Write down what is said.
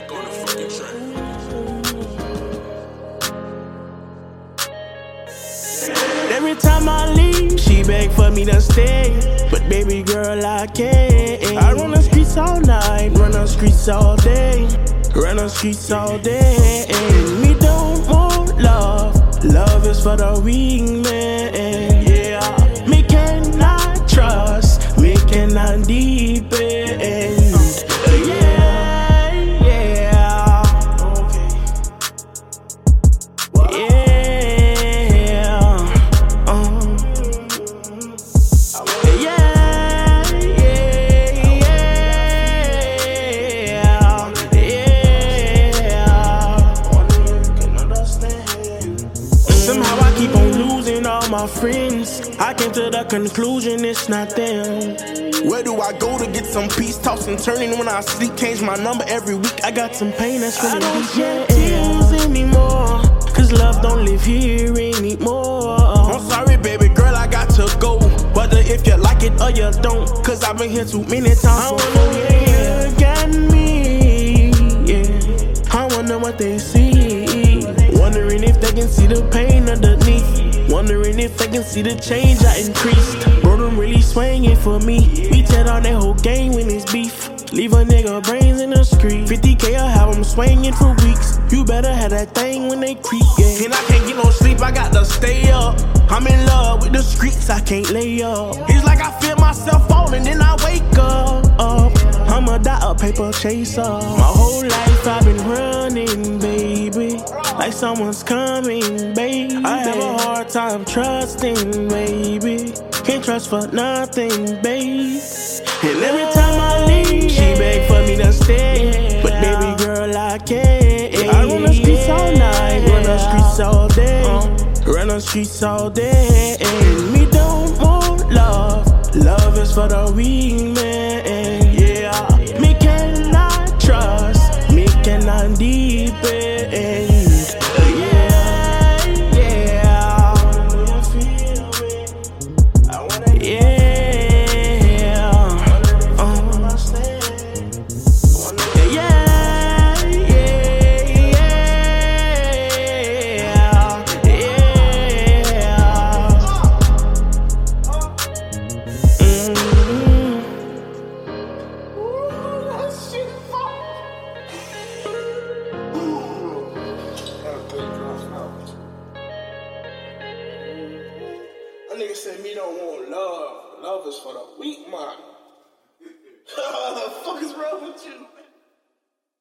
Mac on the fucking track. Every time I leave, she beg for me to stay. But baby girl, I can't. I run the streets all night, run the streets all day. Run the streets all day. Me don't want love. Love is for the weak man. My friends. I came to the conclusion it's not them. Where do I go to get some peace? Tossing, turning when I sleep. Change my number every week. I got some pain that's really I don't shed tears anymore. Cause love don't live here anymore. I'm sorry, baby girl, I got to go. Whether if you like it or you don't. Cause I've been here too many times. I wanna hear you got me. Yeah. I wonder what they see. Wondering if they can see the pain underneath. Wondering if they can see the change I increased. Bro, them really swinging for me. We tear down that whole game when it's beef. Leave a nigga brains in the street. 50k, I have them swinging for weeks. You better have that thing when they creep, yeah. And I can't get no sleep, I got to stay up. I'm in love with the streets, I can't lay up. It's like I feel myself falling, then I wake up. up. I'm a dot a paper chaser. My whole life I've been running, baby. Like someone's coming, baby. Time trusting, baby. Can't trust for nothing, babe. And every time I leave, she beg for me to stay. But baby girl, I can't. I run the streets all night, run the streets all day. Uh-huh. Run the streets all day. And me don't want love. Love is for the weak nigga said me don't want love. Love is for the weak man. the fuck is wrong with you?